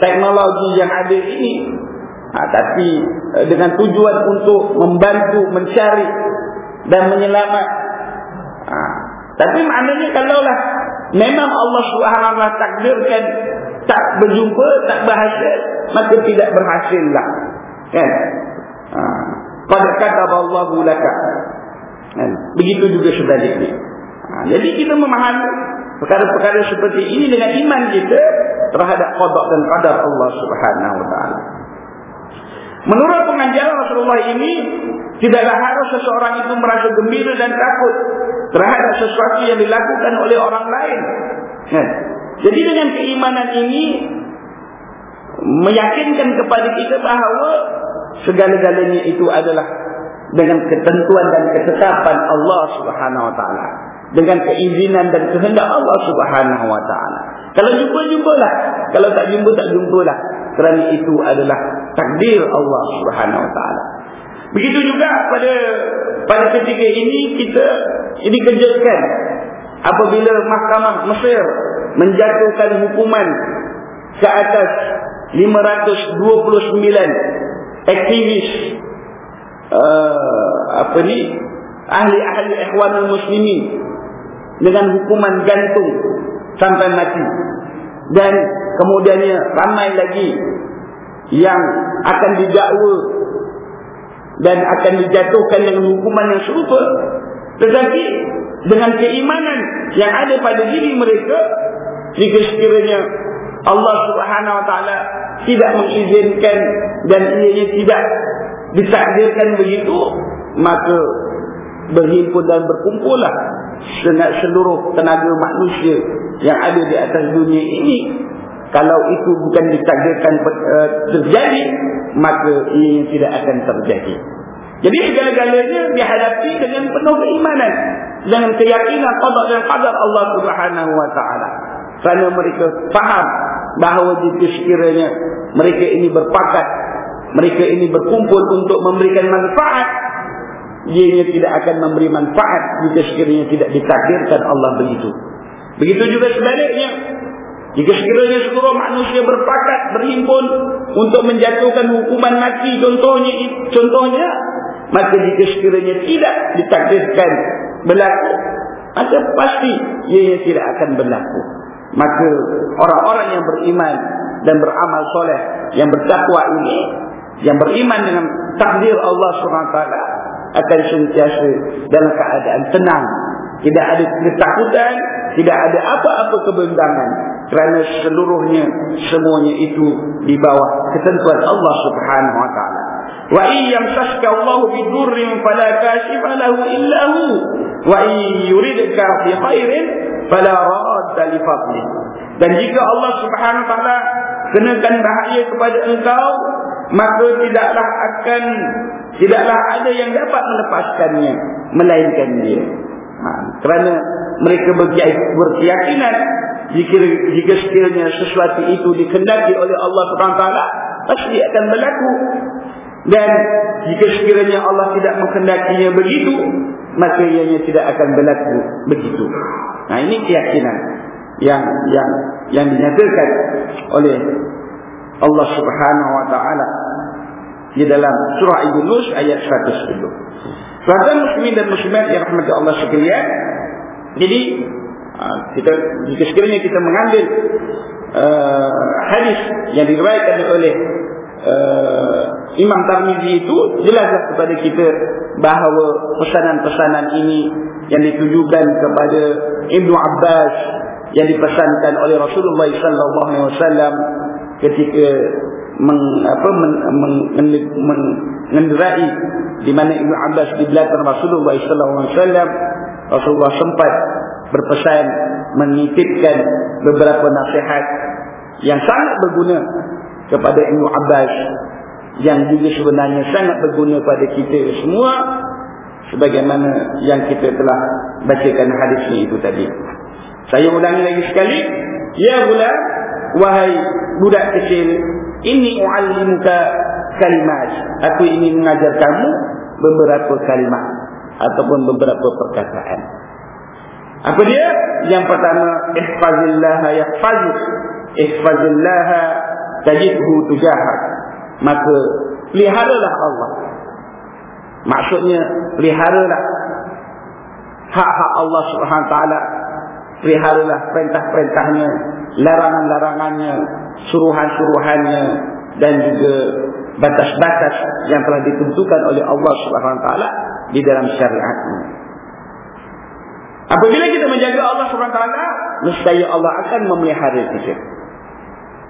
teknologi yang ada ini ha. tapi eh, dengan tujuan untuk membantu mencari dan menyelamat tapi maknanya kalaulah memang Allah SWT takdirkan tak berjumpa, tak berhasil, maka tidak berhasillah. Kan? Ha. Pada kata Allah laka. Kan? Begitu juga sebaliknya. Ha. Jadi kita memahami perkara-perkara seperti ini dengan iman kita terhadap qada dan qadar Allah Subhanahu wa taala. Menurut pengajaran Rasulullah ini tidaklah harus seseorang itu merasa gembira dan takut terhadap sesuatu yang dilakukan oleh orang lain. Kan? Jadi dengan keimanan ini meyakinkan kepada kita bahawa segala-galanya itu adalah dengan ketentuan dan ketetapan Allah Subhanahu wa taala. dengan keizinan dan kehendak Allah Subhanahu wa taala. Kalau jumpa jumpalah, kalau tak jumpa tak jumpalah. Kerana itu adalah takdir Allah Subhanahu wa taala. Begitu juga pada pada ketika ini kita ini kejutkan apabila mahkamah Mesir menjatuhkan hukuman ke atas 529 aktivis uh, apa ni ahli-ahli ikhwanul muslimin dengan hukuman gantung sampai mati. Dan kemudiannya ramai lagi yang akan didakwa dan akan dijatuhkan dengan hukuman yang serupa. Tetapi dengan keimanan yang ada pada diri mereka jika sekiranya Allah Subhanahu wa taala tidak mengizinkan dan ianya tidak ditakdirkan begitu maka berhimpun dan berkumpullah seluruh tenaga manusia yang ada di atas dunia ini kalau itu bukan ditakdirkan uh, terjadi maka ianya tidak akan terjadi. Jadi segala-galanya dihadapi dengan penuh keimanan dengan keyakinan qada dan qadar Allah Subhanahu wa taala. Kerana mereka faham bahawa jika sekiranya mereka ini berpakat mereka ini berkumpul untuk memberikan manfaat dia tidak akan memberi manfaat jika sekiranya tidak ditakdirkan Allah begitu. Begitu juga sebaliknya. Jika sekiranya seluruh manusia berpakat berhimpun untuk menjatuhkan hukuman mati contohnya contohnya maka jika sekiranya tidak ditakdirkan berlaku maka pasti ia tidak akan berlaku. Maka orang-orang yang beriman dan beramal soleh yang bertakwa ini yang beriman dengan takdir Allah SWT akan sentiasa dalam keadaan tenang. Tidak ada ketakutan tidak ada apa-apa kebendangan kerana seluruhnya semuanya itu di bawah ketentuan Allah Subhanahu wa taala. Wa iyyamsaka Allah bidurrin fala kashifa lahu illa hu. Wa yuridka fi khairin fala radda li fadli dan jika Allah Subhanahu wa taala kenakan bahaya kepada engkau maka tidaklah akan tidaklah ada yang dapat melepaskannya melainkan dia. Ha, kerana mereka berkeyakinan jika jika sekiranya sesuatu itu dikendaki oleh Allah taala pasti akan berlaku. Dan jika sekiranya Allah tidak menghendakinya begitu maka ianya tidak akan berlaku begitu. Nah ini keyakinan yang yang yang dinyatakan oleh Allah Subhanahu wa taala di dalam surah Yunus ayat 110. Tuan-tuan muslimin dan muslimat yang rahmati Allah sekalian. Jadi ah, kita jika sekiranya kita mengambil uh, hadis yang diriwayatkan oleh uh, Imam Tirmizi itu jelaslah kepada kita bahawa pesanan-pesanan ini yang ditujukan kepada Ibnu Abbas yang dipesankan oleh Rasulullah sallallahu alaihi wasallam ketika meng, apa men, men, men, men, mengenderai di mana Ibnu Abbas di belakang Rasulullah wasallam Rasulullah sempat berpesan menitipkan beberapa nasihat yang sangat berguna kepada Ibnu Abbas yang juga sebenarnya sangat berguna pada kita semua sebagaimana yang kita telah bacakan hadis ini itu tadi. Saya ulangi lagi sekali, ya bulan wahai budak kecil ini uallimuka kalimat aku ingin mengajar kamu beberapa kalimat ataupun beberapa perkataan. Apa dia? Yang pertama ihfazillah yahfazuk ihfazillah tajidhu tujahak maka peliharalah Allah. Maksudnya peliharalah hak-hak Allah Subhanahu taala. Peliharalah perintah-perintahnya larangan-larangannya, suruhan-suruhannya dan juga batas-batas yang telah ditentukan oleh Allah Subhanahu taala di dalam syariat ini. Apabila kita menjaga Allah Subhanahu taala, niscaya Allah akan memelihara kita.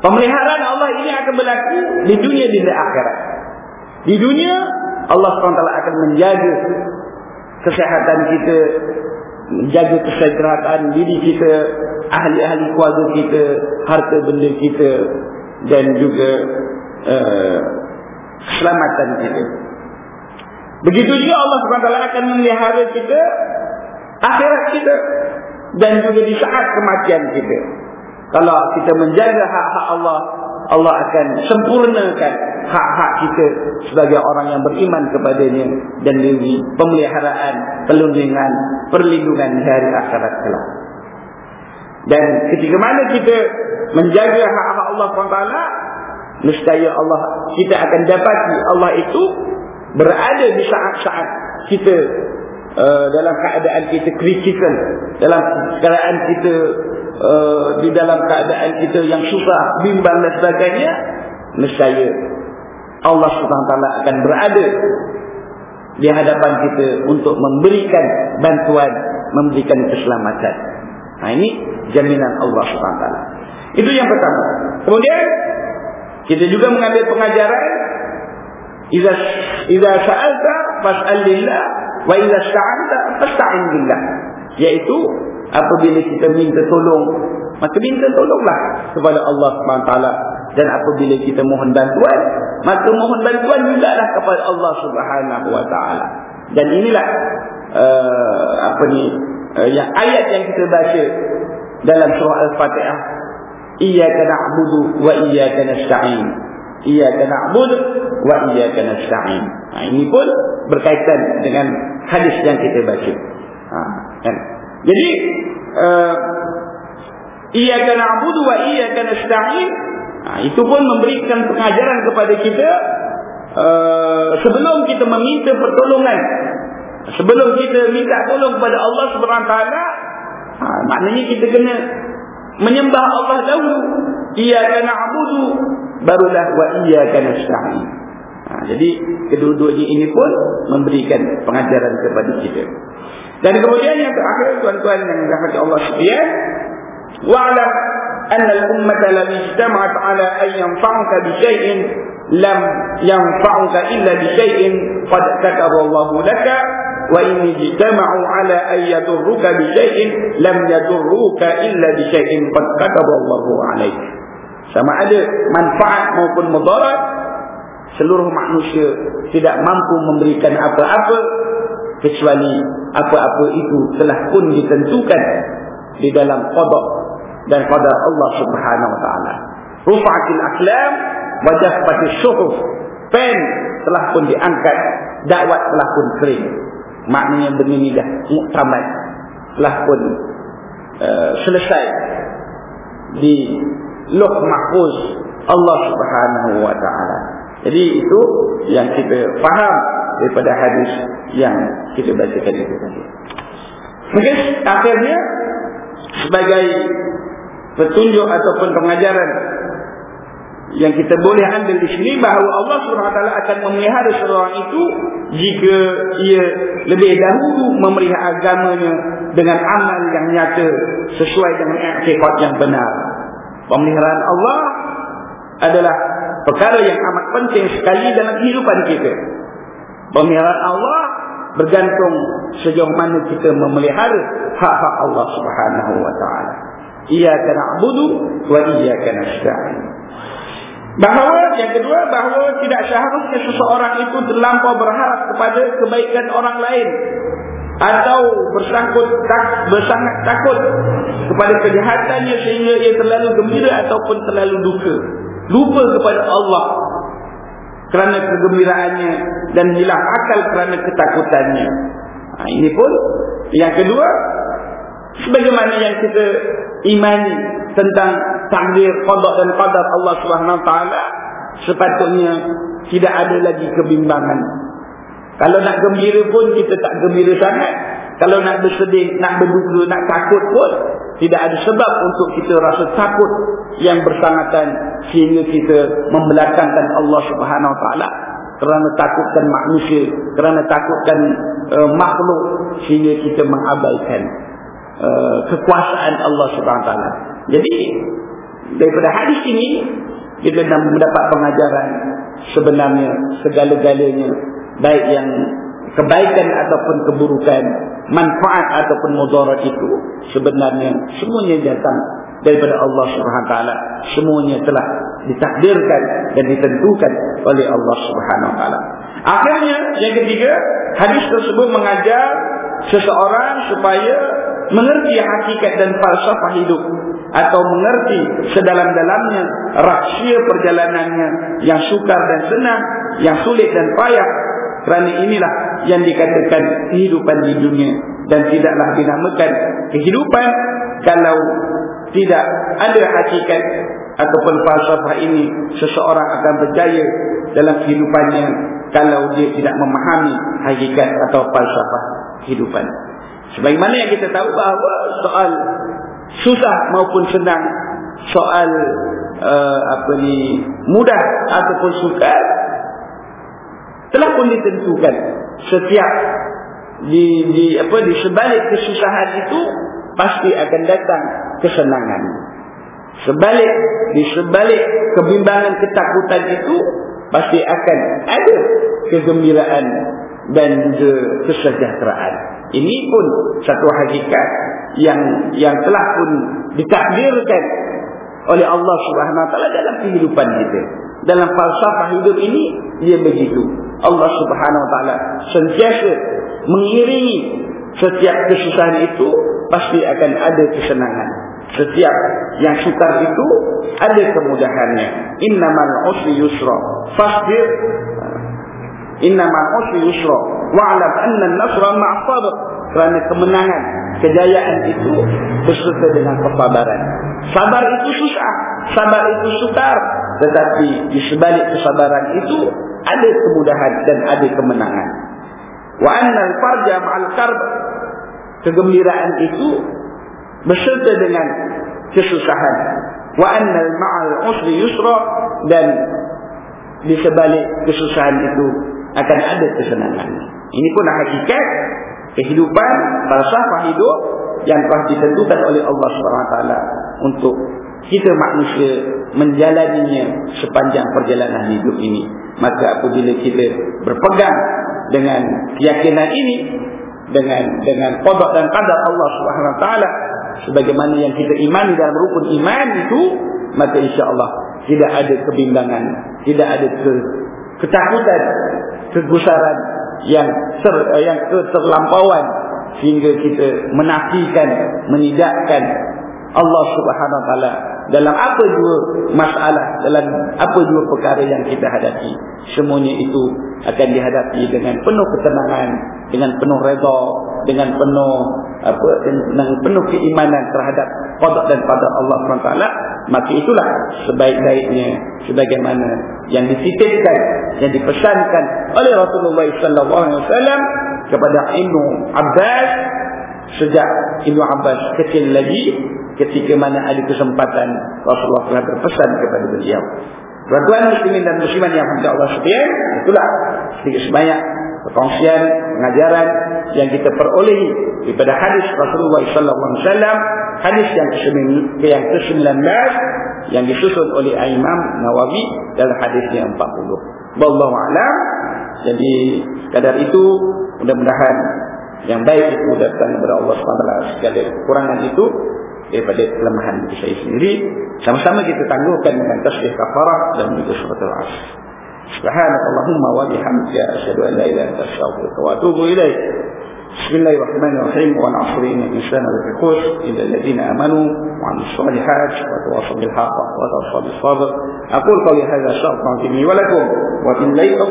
Pemeliharaan Allah ini akan berlaku di dunia dan di akhirat. Di dunia Allah Subhanahu taala akan menjaga kesehatan kita, menjaga kesejahteraan diri kita, ahli-ahli keluarga kita, harta benda kita dan juga uh, keselamatan kita. Begitu juga Allah SWT akan memelihara kita akhirat kita dan juga di saat kematian kita. Kalau kita menjaga hak-hak Allah, Allah akan sempurnakan hak-hak kita sebagai orang yang beriman kepadanya dan diberi pemeliharaan, perlindungan, perlindungan di hari akhirat kelak. Dan ketika mana kita menjaga hak-hak Allah SWT, nescaya Allah kita akan dapati Allah itu berada di saat-saat kita uh, dalam keadaan kita critical, dalam keadaan kita uh, di dalam keadaan kita yang susah, bimbang dan sebagainya, nescaya Allah SWT akan berada di hadapan kita untuk memberikan bantuan, memberikan keselamatan. Nah ini jaminan Allah SWT. Itu yang pertama. Kemudian kita juga mengambil pengajaran Iza iza sa'alta fas'al lillah wa iza sta'anta fasta'in billah. Yaitu apabila kita minta tolong, maka minta tolonglah kepada Allah taala dan apabila kita mohon bantuan, maka mohon bantuan juga lah kepada Allah Subhanahu wa taala. Dan inilah uh, apa ni uh, yang ayat yang kita baca dalam surah Al-Fatihah iyyaka na'budu wa iyyaka nasta'in iyyaka na'budu wa iyyaka nasta'in ha, ini pun berkaitan dengan hadis yang kita baca ha, kan jadi uh, iyyaka na'budu wa iyyaka nasta'in ha, itu pun memberikan pengajaran kepada kita uh, sebelum kita meminta pertolongan sebelum kita minta tolong kepada Allah Subhanahu wa taala Ha, maknanya kita kena menyembah Allah dahulu. Iyyaka na'budu barulah wa iyyaka nasta'in. Ha, jadi kedua-duanya ini pun memberikan pengajaran kepada kita. Dan kemudian yang terakhir tuan-tuan yang dirahmati Allah sekalian, wa'lam anna al-ummata lam ijtama'at 'ala an yanfa'uka bi shay'in lam yanfa'uka illa bi shay'in qad kataba Allah laka wa in ijtama'u ala an yadurruka bi shay'in lam yadurruka illa bi shay'in qad kataba Allahu 'alaik. Sama ada manfaat maupun mudarat seluruh manusia tidak mampu memberikan apa-apa kecuali apa-apa itu telah pun ditentukan di dalam qada dan qadar Allah Subhanahu wa taala. Rufa'atil aqlam wajah pati suhuf pen telah pun diangkat dakwat telah pun kering maknanya benda ni dah muktamad telah pun uh, selesai di loh mahfuz Allah subhanahu wa ta'ala jadi itu yang kita faham daripada hadis yang kita baca tadi mungkin akhirnya sebagai petunjuk ataupun pengajaran yang kita boleh ambil di sini bahawa Allah SWT akan memelihara seorang itu jika ia lebih dahulu memelihara agamanya dengan amal yang nyata sesuai dengan iktifat yang benar. Pemeliharaan Allah adalah perkara yang amat penting sekali dalam kehidupan kita. Pemeliharaan Allah bergantung sejauh mana kita memelihara hak-hak Allah Subhanahu wa taala. Iyyaka na'budu wa iyyaka nasta'in. Bahawa yang kedua bahawa tidak seharusnya seseorang itu terlampau berharap kepada kebaikan orang lain atau bersangkut tak, bersangat takut kepada kejahatannya sehingga ia terlalu gembira ataupun terlalu duka. Lupa kepada Allah kerana kegembiraannya dan hilang akal kerana ketakutannya. Ha, ini pun yang kedua sebagaimana yang kita imani tentang takdir qada dan qadar Allah Subhanahu taala sepatutnya tidak ada lagi kebimbangan kalau nak gembira pun kita tak gembira sangat kalau nak bersedih nak berduka nak takut pun tidak ada sebab untuk kita rasa takut yang bersangatan sehingga kita membelakangkan Allah Subhanahu taala. Kerana takutkan manusia kerana takutkan uh, makhluk sehingga kita mengabaikan uh, kekuasaan Allah Subhanahu taala. Jadi daripada hadis ini kita mendapat pengajaran sebenarnya segala-galanya baik yang kebaikan ataupun keburukan manfaat ataupun mudarat itu sebenarnya semuanya datang daripada Allah Subhanahu taala semuanya telah ditakdirkan dan ditentukan oleh Allah Subhanahu taala akhirnya yang ketiga hadis tersebut mengajar seseorang supaya mengerti hakikat dan falsafah hidup atau mengerti sedalam-dalamnya rahsia perjalanannya yang sukar dan senang, yang sulit dan payah. Kerana inilah yang dikatakan kehidupan di dunia dan tidaklah dinamakan kehidupan kalau tidak ada hakikat ataupun falsafah ini seseorang akan berjaya dalam kehidupannya kalau dia tidak memahami hakikat atau falsafah kehidupan. Sebagaimana yang kita tahu bahawa soal susah maupun senang, soal uh, apa ni mudah ataupun sukar telah pun ditentukan setiap di di apa di sebalik kesusahan itu pasti akan datang kesenangan. Sebalik di sebalik kebimbangan ketakutan itu pasti akan ada kegembiraan dan juga kesejahteraan. Ini pun satu hakikat yang yang telah pun ditakdirkan oleh Allah Subhanahu Wa Taala dalam kehidupan kita. Dalam falsafah hidup ini dia begitu. Allah Subhanahu Wa Taala sentiasa mengiringi setiap kesusahan itu pasti akan ada kesenangan. Setiap yang sukar itu ada kemudahannya. Innamal usri yusra. Fasbir. Innamal usri yusra. Wa'lam anna an-nasra ma'a sabr. Kerana kemenangan, kejayaan itu berserta dengan kesabaran. Sabar itu susah, sabar itu sukar, tetapi di sebalik kesabaran itu ada kemudahan dan ada kemenangan. Wa anna al-farja ma'al karb. Kegembiraan itu berserta dengan kesusahan wa annal ma'al usri yusra dan di sebalik kesusahan itu akan ada kesenangan ini pun hakikat kehidupan falsafah hidup yang telah ditentukan oleh Allah SWT untuk kita manusia menjalaninya sepanjang perjalanan hidup ini. Maka apabila kita berpegang dengan keyakinan ini dengan dengan qada dan qadar Allah taala sebagaimana yang kita imani dalam rukun iman itu maka insya-Allah tidak ada kebimbangan tidak ada ke, ketakutan kegusaran yang ter, yang keterlampauan sehingga kita menafikan menidakkan Allah Subhanahu taala dalam apa jua masalah dalam apa jua perkara yang kita hadapi. Semuanya itu akan dihadapi dengan penuh ketenangan dengan penuh redha dengan penuh apa dengan penuh keimanan terhadap qada dan pada Allah SWT maka itulah sebaik-baiknya sebagaimana yang dititipkan yang dipesankan oleh Rasulullah sallallahu alaihi wasallam kepada Ibnu Abbas sejak Ibnu Abbas kecil lagi ketika mana ada kesempatan Rasulullah telah berpesan kepada beliau. Tuan-tuan muslimin dan muslimat yang hamdah Allah sekalian, itulah sedikit sebanyak perkongsian, pengajaran yang kita perolehi daripada hadis Rasulullah sallallahu alaihi wasallam, hadis yang ke-19 yang disusun oleh Imam Nawawi dalam hadis yang 40. Wallahu a'lam. Jadi kadar itu mudah-mudahan yang baik itu datang kepada Allah SWT segala kekurangan itu daripada kelemahan diri saya sendiri sama-sama kita tangguhkan dengan tasbih kafarah dan juga surat al-asr سبحانك اللهم وبحمدك أشهد أن لا إله إلا أنت أستغفرك وأتوب إليك. بسم الله الرحمن الرحيم. والعصر إن الإنسان لفي خسر إلا الذين آمنوا وعملوا الصالحات وتواصوا بالحق وتواصوا بالصبر. أقول قولي هذا شرط لي ولكم وفي الليل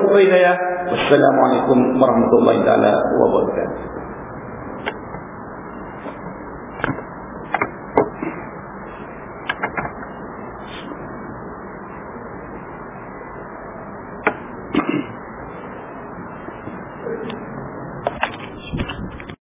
والسلام عليكم ورحمة الله تعالى وبركاته.